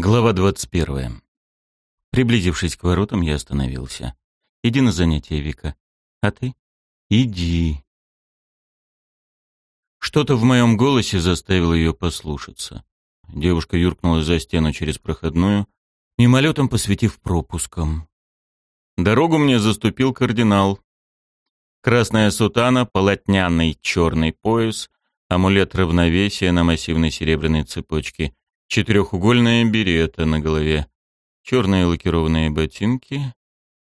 Глава 21. Приблизившись к воротам, я остановился. «Иди на занятия, Вика. А ты? Иди». Что-то в моем голосе заставило ее послушаться. Девушка юркнула за стену через проходную, мимолетом посветив пропуском. Дорогу мне заступил кардинал. Красная сутана, полотняный черный пояс, амулет равновесия на массивной серебряной цепочке, четырехугольная берета на голове, черные лакированные ботинки.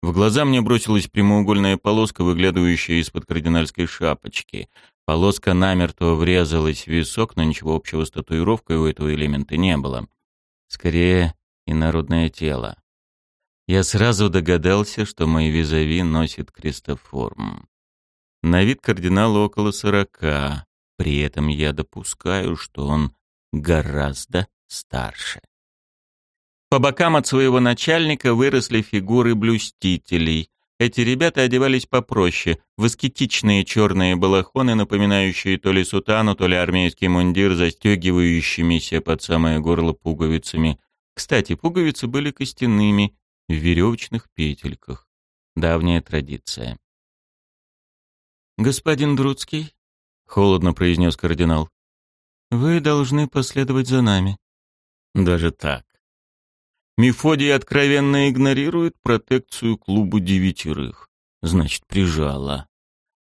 В глаза мне бросилась прямоугольная полоска, выглядывающая из-под кардинальской шапочки. Полоска намертво врезалась в висок, но ничего общего с татуировкой у этого элемента не было. Скорее, инородное тело. Я сразу догадался, что мой визави носит крестоформ. На вид кардинала около сорока. При этом я допускаю, что он гораздо старше. По бокам от своего начальника выросли фигуры блюстителей. Эти ребята одевались попроще, в аскетичные черные балахоны, напоминающие то ли сутану, то ли армейский мундир, застегивающимися под самое горло пуговицами. Кстати, пуговицы были костяными, в веревочных петельках. Давняя традиция. «Господин Друцкий», — холодно произнес кардинал, — «вы должны последовать за нами». Даже так. Мефодий откровенно игнорирует протекцию клубу девятерых. Значит, прижала.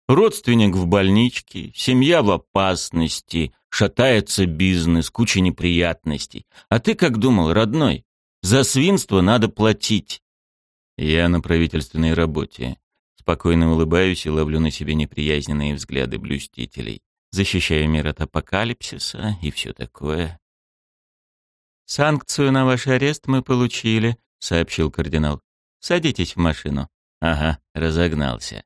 Родственник в больничке, семья в опасности, шатается бизнес, куча неприятностей. А ты как думал, родной? За свинство надо платить. Я на правительственной работе. Спокойно улыбаюсь и ловлю на себе неприязненные взгляды блюстителей. Защищаю мир от апокалипсиса и все такое. «Санкцию на ваш арест мы получили», — сообщил кардинал. «Садитесь в машину». Ага, разогнался.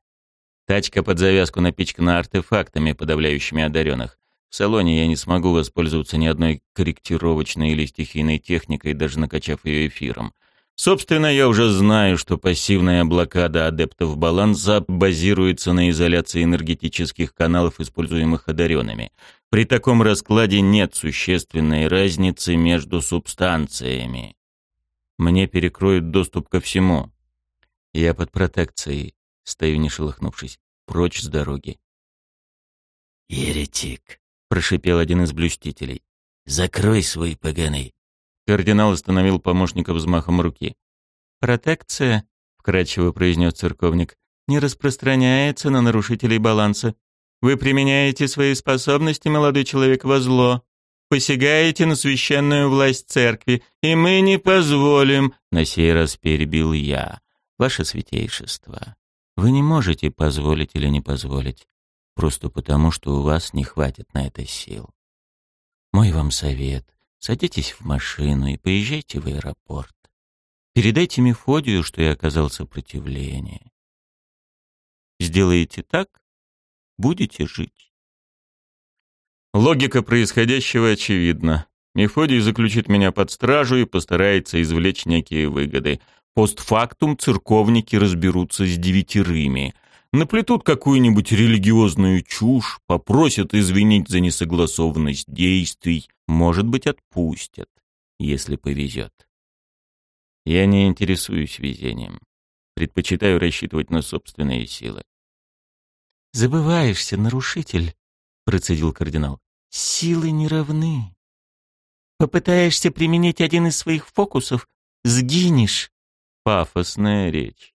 Тачка под завязку напичкана артефактами, подавляющими одаренных. В салоне я не смогу воспользоваться ни одной корректировочной или стихийной техникой, даже накачав ее эфиром. Собственно, я уже знаю, что пассивная блокада адептов баланса базируется на изоляции энергетических каналов, используемых одаренными. При таком раскладе нет существенной разницы между субстанциями. Мне перекроют доступ ко всему. Я под протекцией, стою не шелохнувшись, прочь с дороги. «Еретик», — прошипел один из блюстителей, — «закрой свой поганый Кардинал остановил помощника взмахом руки. «Протекция», — вкратчиво произнес церковник, — «не распространяется на нарушителей баланса. Вы применяете свои способности, молодой человек, во зло. Посягаете на священную власть церкви, и мы не позволим...» На сей раз перебил я. «Ваше святейшество, вы не можете позволить или не позволить, просто потому, что у вас не хватит на это сил. Мой вам совет — Садитесь в машину и поезжайте в аэропорт. Передайте Мефодию, что я оказал сопротивление. Сделаете так, будете жить. Логика происходящего очевидна. Мефодий заключит меня под стражу и постарается извлечь некие выгоды. Постфактум церковники разберутся с девятерыми — наплетут какую-нибудь религиозную чушь, попросят извинить за несогласованность действий, может быть, отпустят, если повезет. Я не интересуюсь везением. Предпочитаю рассчитывать на собственные силы. «Забываешься, нарушитель», — процедил кардинал. «Силы не равны. Попытаешься применить один из своих фокусов — сгинешь». Пафосная речь.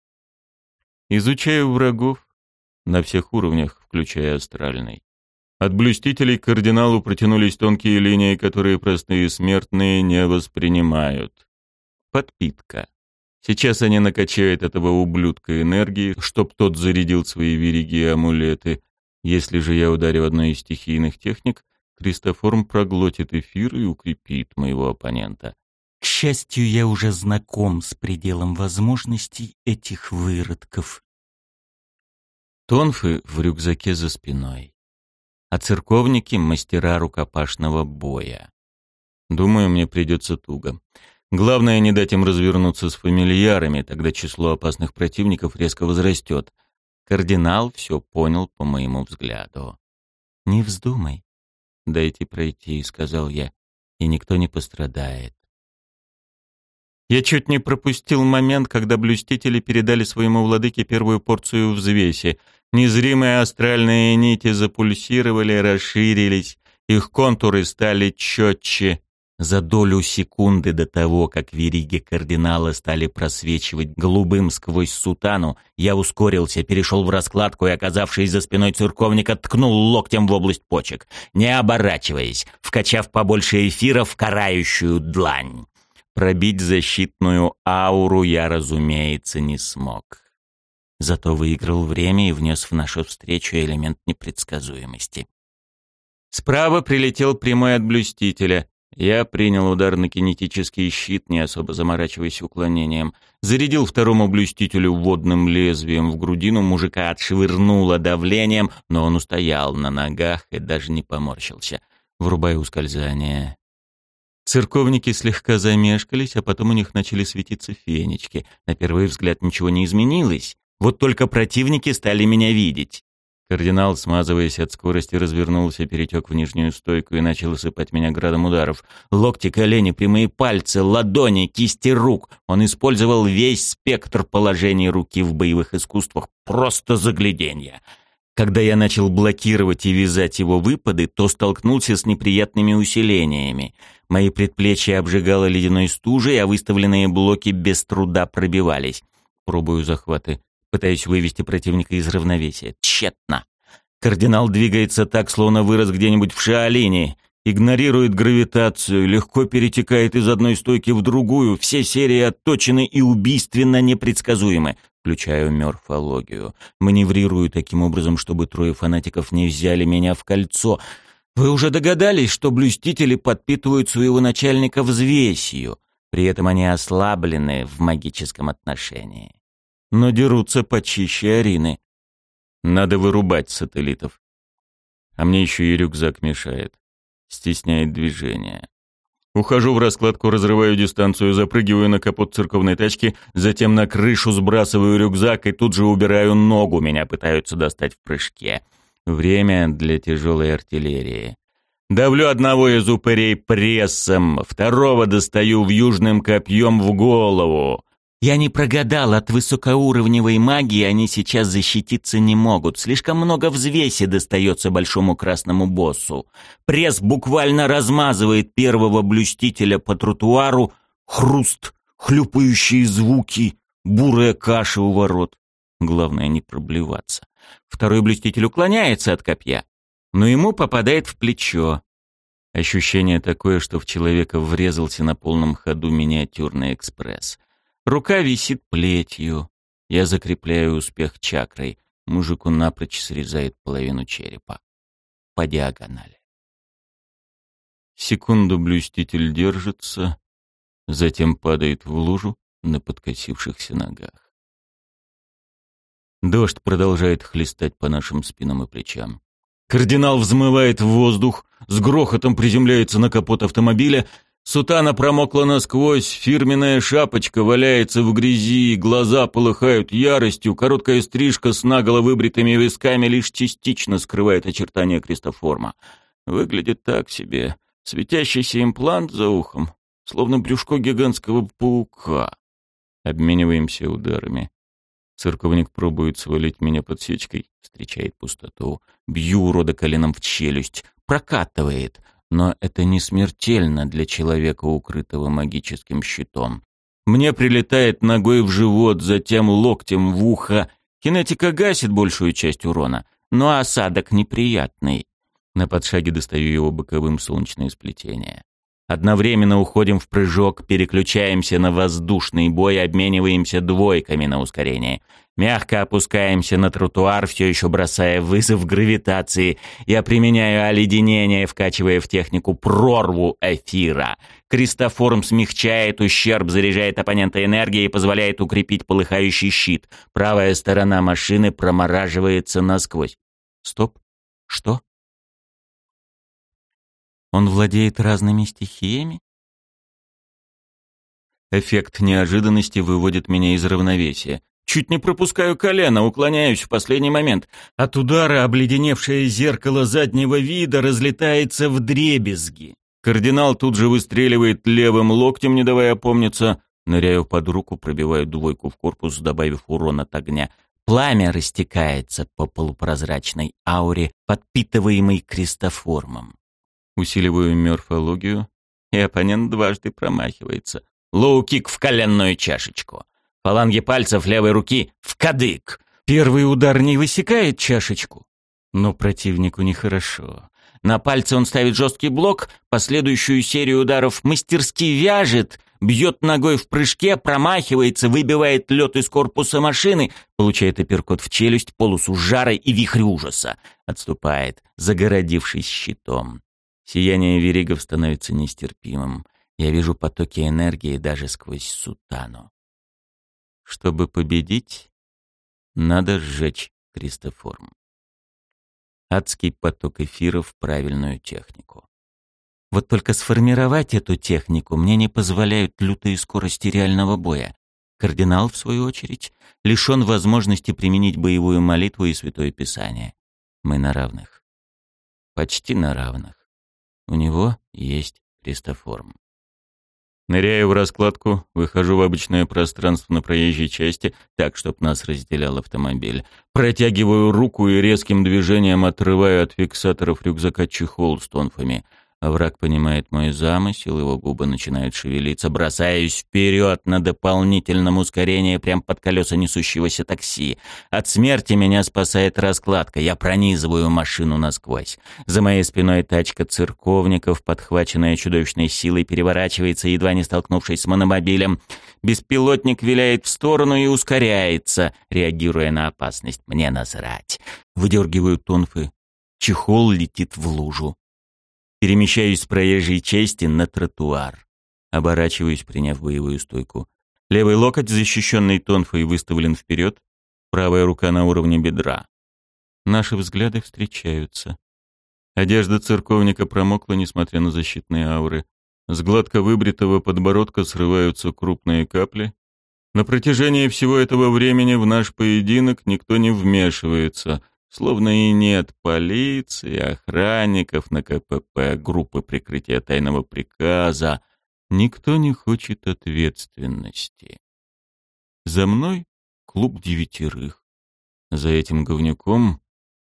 Изучаю врагов на всех уровнях, включая астральный. От блюстителей к кардиналу протянулись тонкие линии, которые простые смертные не воспринимают. Подпитка. Сейчас они накачают этого ублюдка энергии, чтоб тот зарядил свои вериги и амулеты. Если же я ударю одной из стихийных техник, Кристоформ проглотит эфир и укрепит моего оппонента. К счастью, я уже знаком с пределом возможностей этих выродков. Тонфы в рюкзаке за спиной. А церковники — мастера рукопашного боя. Думаю, мне придется туго. Главное, не дать им развернуться с фамильярами, тогда число опасных противников резко возрастет. Кардинал все понял по моему взгляду. «Не вздумай. Дайте пройти», — сказал я, — «и никто не пострадает». Я чуть не пропустил момент, когда блюстители передали своему владыке первую порцию взвеси. Незримые астральные нити запульсировали, расширились, их контуры стали четче. За долю секунды до того, как вериги кардинала стали просвечивать голубым сквозь сутану, я ускорился, перешел в раскладку и, оказавшись за спиной церковника, ткнул локтем в область почек, не оборачиваясь, вкачав побольше эфира в карающую длань. Пробить защитную ауру я, разумеется, не смог. Зато выиграл время и внес в нашу встречу элемент непредсказуемости. Справа прилетел прямой от блюстителя. Я принял удар на кинетический щит, не особо заморачиваясь уклонением. Зарядил второму блюстителю водным лезвием в грудину, мужика отшвырнуло давлением, но он устоял на ногах и даже не поморщился. Врубая ускользание. Церковники слегка замешкались, а потом у них начали светиться фенечки. На первый взгляд ничего не изменилось. Вот только противники стали меня видеть. Кардинал, смазываясь от скорости, развернулся, перетек в нижнюю стойку и начал осыпать меня градом ударов. Локти, колени, прямые пальцы, ладони, кисти рук. Он использовал весь спектр положений руки в боевых искусствах. Просто загляденье. Когда я начал блокировать и вязать его выпады, то столкнулся с неприятными усилениями. Мои предплечья обжигало ледяной стужей, а выставленные блоки без труда пробивались. Пробую захваты. Пытаюсь вывести противника из равновесия. Тщетно. Кардинал двигается так, словно вырос где-нибудь в Шаолине. Игнорирует гравитацию, легко перетекает из одной стойки в другую. Все серии отточены и убийственно непредсказуемы включаю морфологию. Маневрирую таким образом, чтобы трое фанатиков не взяли меня в кольцо. Вы уже догадались, что блюстители подпитывают своего начальника взвесью. При этом они ослаблены в магическом отношении. Но дерутся почище Арины. Надо вырубать сателлитов. А мне еще и рюкзак мешает. Стесняет движение. Ухожу в раскладку, разрываю дистанцию, запрыгиваю на капот церковной тачки, затем на крышу сбрасываю рюкзак и тут же убираю ногу, меня пытаются достать в прыжке. Время для тяжелой артиллерии. Давлю одного из упырей прессом, второго достаю в южным копьем в голову. Я не прогадал, от высокоуровневой магии они сейчас защититься не могут. Слишком много взвеси достается большому красному боссу. Пресс буквально размазывает первого блюстителя по тротуару. Хруст, хлюпающие звуки, бурая каша у ворот. Главное не проблеваться. Второй блюститель уклоняется от копья, но ему попадает в плечо. Ощущение такое, что в человека врезался на полном ходу миниатюрный экспресс. Рука висит плетью. Я закрепляю успех чакрой. Мужику напрочь срезает половину черепа. По диагонали. Секунду блюститель держится, затем падает в лужу на подкосившихся ногах. Дождь продолжает хлестать по нашим спинам и плечам. Кардинал взмывает в воздух, с грохотом приземляется на капот автомобиля, Сутана промокла насквозь, фирменная шапочка валяется в грязи, глаза полыхают яростью, короткая стрижка с наголо выбритыми висками лишь частично скрывает очертания крестоформа. Выглядит так себе. Светящийся имплант за ухом, словно брюшко гигантского паука. Обмениваемся ударами. Церковник пробует свалить меня подсечкой, встречает пустоту. Бью урода коленом в челюсть. Прокатывает но это не смертельно для человека, укрытого магическим щитом. Мне прилетает ногой в живот, затем локтем в ухо. Кинетика гасит большую часть урона, но осадок неприятный. На подшаге достаю его боковым солнечное сплетение. Одновременно уходим в прыжок, переключаемся на воздушный бой, обмениваемся двойками на ускорение. Мягко опускаемся на тротуар, все еще бросая вызов гравитации. Я применяю оледенение, вкачивая в технику прорву эфира. Кристоформ смягчает ущерб, заряжает оппонента энергией и позволяет укрепить полыхающий щит. Правая сторона машины промораживается насквозь. Стоп. Что? Он владеет разными стихиями? Эффект неожиданности выводит меня из равновесия. Чуть не пропускаю колено, уклоняюсь в последний момент. От удара обледеневшее зеркало заднего вида разлетается в дребезги. Кардинал тут же выстреливает левым локтем, не давая опомниться. Ныряю под руку, пробиваю двойку в корпус, добавив урон от огня. Пламя растекается по полупрозрачной ауре, подпитываемой крестоформом. Усиливаю морфологию, и оппонент дважды промахивается. Лоу-кик в коленную чашечку. Фаланги пальцев левой руки в кадык. Первый удар не высекает чашечку, но противнику нехорошо. На пальце он ставит жесткий блок, последующую серию ударов мастерски вяжет, бьет ногой в прыжке, промахивается, выбивает лед из корпуса машины, получает апперкот в челюсть, полосу жара и вихрь ужаса. Отступает, загородившись щитом. Сияние веригов становится нестерпимым. Я вижу потоки энергии даже сквозь сутану. Чтобы победить, надо сжечь крестоформ. Адский поток эфира в правильную технику. Вот только сформировать эту технику мне не позволяют лютые скорости реального боя. Кардинал, в свою очередь, лишен возможности применить боевую молитву и Святое Писание. Мы на равных. Почти на равных. У него есть крестоформ. Ныряю в раскладку, выхожу в обычное пространство на проезжей части, так, чтоб нас разделял автомобиль. Протягиваю руку и резким движением отрываю от фиксаторов рюкзака чехол с тонфами — Враг понимает мой замысел, его губы начинают шевелиться. Бросаюсь вперед на дополнительном ускорении прямо под колеса несущегося такси. От смерти меня спасает раскладка. Я пронизываю машину насквозь. За моей спиной тачка церковников, подхваченная чудовищной силой, переворачивается, едва не столкнувшись с мономобилем. Беспилотник виляет в сторону и ускоряется, реагируя на опасность. Мне насрать. Выдергиваю тонфы. Чехол летит в лужу. Перемещаюсь с проезжей части на тротуар. Оборачиваюсь, приняв боевую стойку. Левый локоть, защищенный тонфой, выставлен вперед, правая рука на уровне бедра. Наши взгляды встречаются. Одежда церковника промокла, несмотря на защитные ауры. С гладко выбритого подбородка срываются крупные капли. На протяжении всего этого времени в наш поединок никто не вмешивается — Словно и нет полиции, охранников на КПП, группы прикрытия тайного приказа. Никто не хочет ответственности. За мной клуб девятерых. За этим говнюком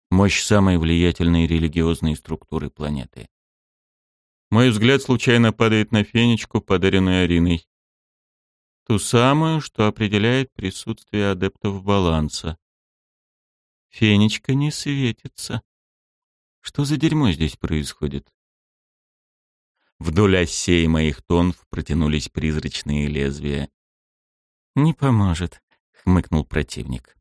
мощь самой влиятельной религиозной структуры планеты. Мой взгляд случайно падает на фенечку, подаренную Ариной. Ту самую, что определяет присутствие адептов баланса. Фенечка не светится. Что за дерьмо здесь происходит? Вдоль осей моих тонв протянулись призрачные лезвия. «Не поможет», — хмыкнул противник.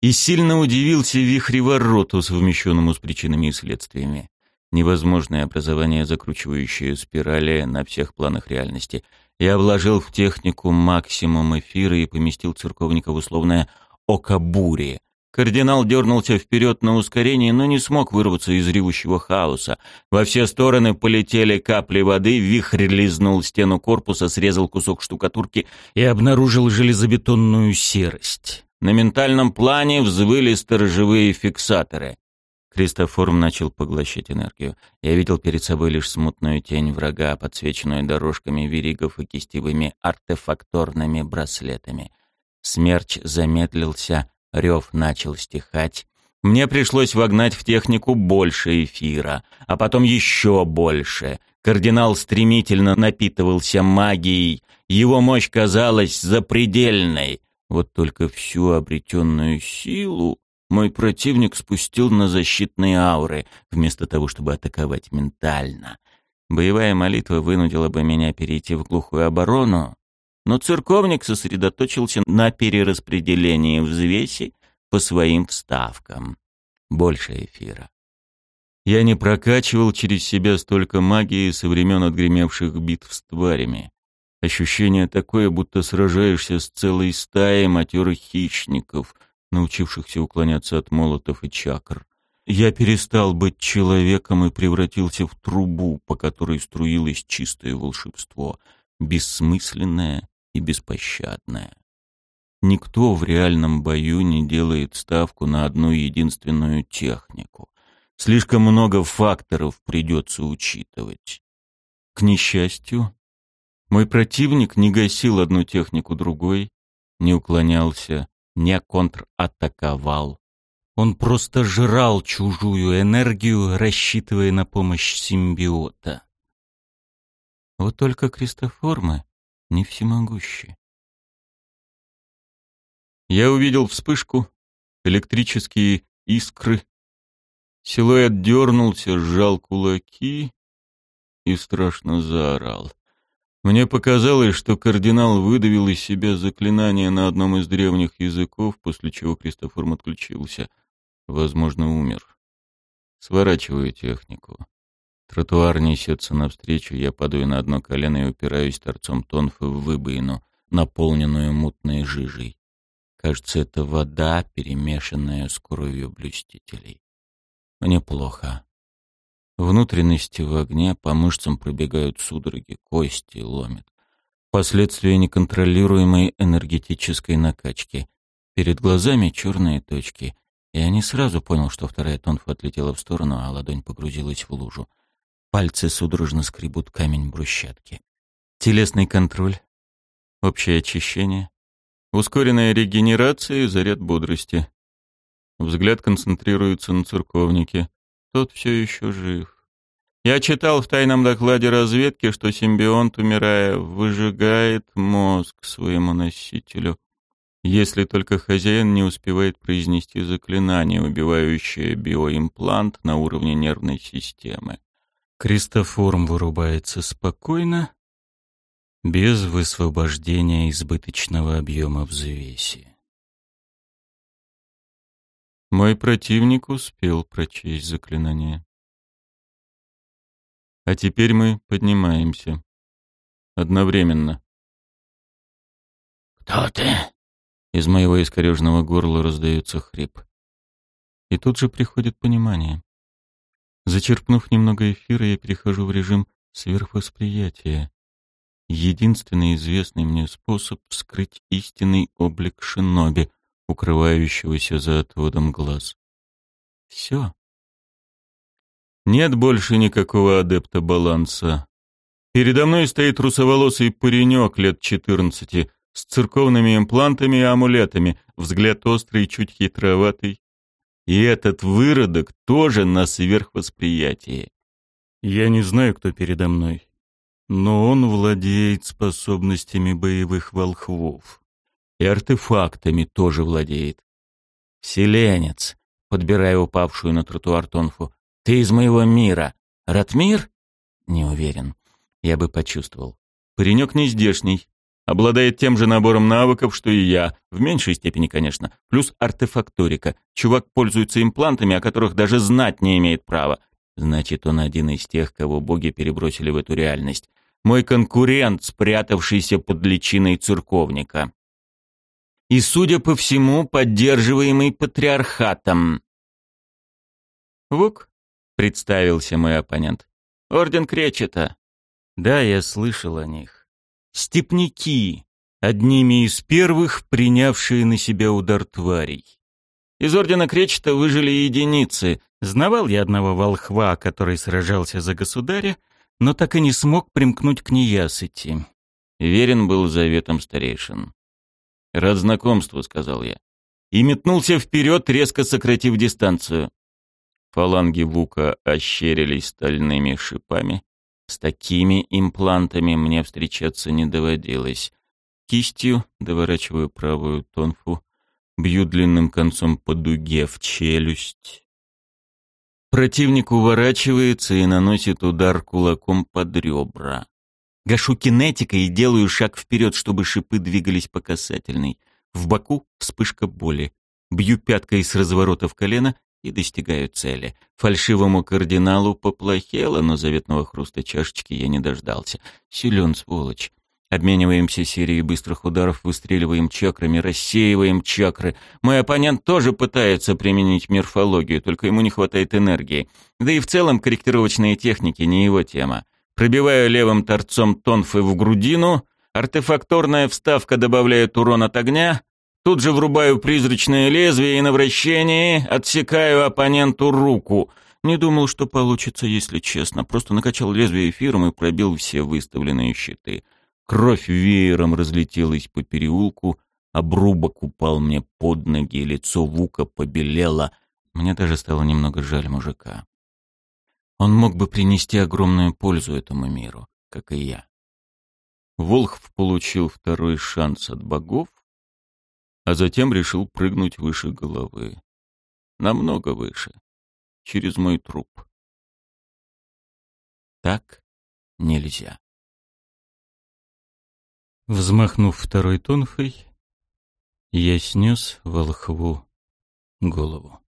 И сильно удивился вихревороту, совмещенному с причинами и следствиями. Невозможное образование, закручивающее спирали на всех планах реальности. Я вложил в технику максимум эфира и поместил церковника в условное «око бури», Кардинал дернулся вперед на ускорении, но не смог вырваться из ревущего хаоса. Во все стороны полетели капли воды, вихрь лизнул стену корпуса, срезал кусок штукатурки и обнаружил железобетонную серость. На ментальном плане взвыли сторожевые фиксаторы. Кристоформ начал поглощать энергию. Я видел перед собой лишь смутную тень врага, подсвеченную дорожками веригов и кистевыми артефакторными браслетами. Смерч замедлился, Рев начал стихать. Мне пришлось вогнать в технику больше эфира, а потом еще больше. Кардинал стремительно напитывался магией. Его мощь казалась запредельной. Вот только всю обретенную силу мой противник спустил на защитные ауры, вместо того, чтобы атаковать ментально. Боевая молитва вынудила бы меня перейти в глухую оборону, но церковник сосредоточился на перераспределении взвеси по своим вставкам. Больше эфира. Я не прокачивал через себя столько магии со времен отгремевших битв с тварями. Ощущение такое, будто сражаешься с целой стаей матерых хищников, научившихся уклоняться от молотов и чакр. Я перестал быть человеком и превратился в трубу, по которой струилось чистое волшебство, бессмысленное и беспощадное. Никто в реальном бою не делает ставку на одну единственную технику. Слишком много факторов придется учитывать. К несчастью, Мой противник не гасил одну технику другой, не уклонялся, не контратаковал. Он просто жрал чужую энергию, рассчитывая на помощь симбиота. Вот только крестоформы не всемогущи. Я увидел вспышку, электрические искры. Силуэт дернулся, сжал кулаки и страшно заорал. Мне показалось, что кардинал выдавил из себя заклинание на одном из древних языков, после чего Кристоформ отключился. Возможно, умер. Сворачиваю технику. Тротуар несется навстречу, я падаю на одно колено и упираюсь торцом тонфы в выбоину, наполненную мутной жижей. Кажется, это вода, перемешанная с кровью блюстителей. Мне плохо. Внутренности в огне, по мышцам пробегают судороги, кости ломят. Последствия неконтролируемой энергетической накачки. Перед глазами черные точки. Я не сразу понял, что вторая тонфа отлетела в сторону, а ладонь погрузилась в лужу. Пальцы судорожно скребут камень брусчатки. Телесный контроль, общее очищение, ускоренная регенерация и заряд бодрости. Взгляд концентрируется на церковнике. Тот все еще жив. Я читал в тайном докладе разведки, что симбионт, умирая, выжигает мозг своему носителю, если только хозяин не успевает произнести заклинание, убивающее биоимплант на уровне нервной системы. Кристоформ вырубается спокойно, без высвобождения избыточного объема взвеси. Мой противник успел прочесть заклинание. А теперь мы поднимаемся. Одновременно. «Кто ты?» Из моего искореженного горла раздается хрип. И тут же приходит понимание. Зачерпнув немного эфира, я перехожу в режим сверхвосприятия. Единственный известный мне способ скрыть истинный облик шиноби, укрывающегося за отводом глаз. Все. Нет больше никакого адепта баланса. Передо мной стоит русоволосый паренек лет четырнадцати с церковными имплантами и амулетами, взгляд острый, чуть хитроватый. И этот выродок тоже на сверхвосприятии. Я не знаю, кто передо мной, но он владеет способностями боевых волхвов. И артефактами тоже владеет. Вселенец, подбирая упавшую на тротуар Тонфу. Ты из моего мира. Ратмир? Не уверен. Я бы почувствовал. Паренек не здешний. Обладает тем же набором навыков, что и я. В меньшей степени, конечно. Плюс артефакторика. Чувак пользуется имплантами, о которых даже знать не имеет права. Значит, он один из тех, кого боги перебросили в эту реальность. Мой конкурент, спрятавшийся под личиной церковника и, судя по всему, поддерживаемый патриархатом. «Вук», — представился мой оппонент, — «орден Кречета». Да, я слышал о них. Степняки, одними из первых, принявшие на себя удар тварей. Из ордена Кречета выжили единицы. Знавал я одного волхва, который сражался за государя, но так и не смог примкнуть к неясыти. Верен был заветом старейшин. «Рад знакомству», — сказал я. И метнулся вперед, резко сократив дистанцию. Фаланги Вука ощерились стальными шипами. С такими имплантами мне встречаться не доводилось. Кистью доворачиваю правую тонфу, бью длинным концом по дуге в челюсть. Противник уворачивается и наносит удар кулаком под ребра. Гашу кинетикой и делаю шаг вперед, чтобы шипы двигались по касательной. В боку вспышка боли. Бью пяткой с разворота в колено и достигаю цели. Фальшивому кардиналу поплохело, но заветного хруста чашечки я не дождался. Силен, сволочь. Обмениваемся серией быстрых ударов, выстреливаем чакрами, рассеиваем чакры. Мой оппонент тоже пытается применить морфологию, только ему не хватает энергии. Да и в целом корректировочные техники не его тема. Пробиваю левым торцом тонфы в грудину, артефакторная вставка добавляет урон от огня, тут же врубаю призрачное лезвие и на вращении отсекаю оппоненту руку. Не думал, что получится, если честно. Просто накачал лезвие эфиром и пробил все выставленные щиты. Кровь веером разлетелась по переулку, обрубок упал мне под ноги, лицо Вука побелело. Мне даже стало немного жаль мужика. Он мог бы принести огромную пользу этому миру, как и я. Волхв получил второй шанс от богов, а затем решил прыгнуть выше головы. Намного выше. Через мой труп. Так нельзя. Взмахнув второй тонфой, я снес волхву голову.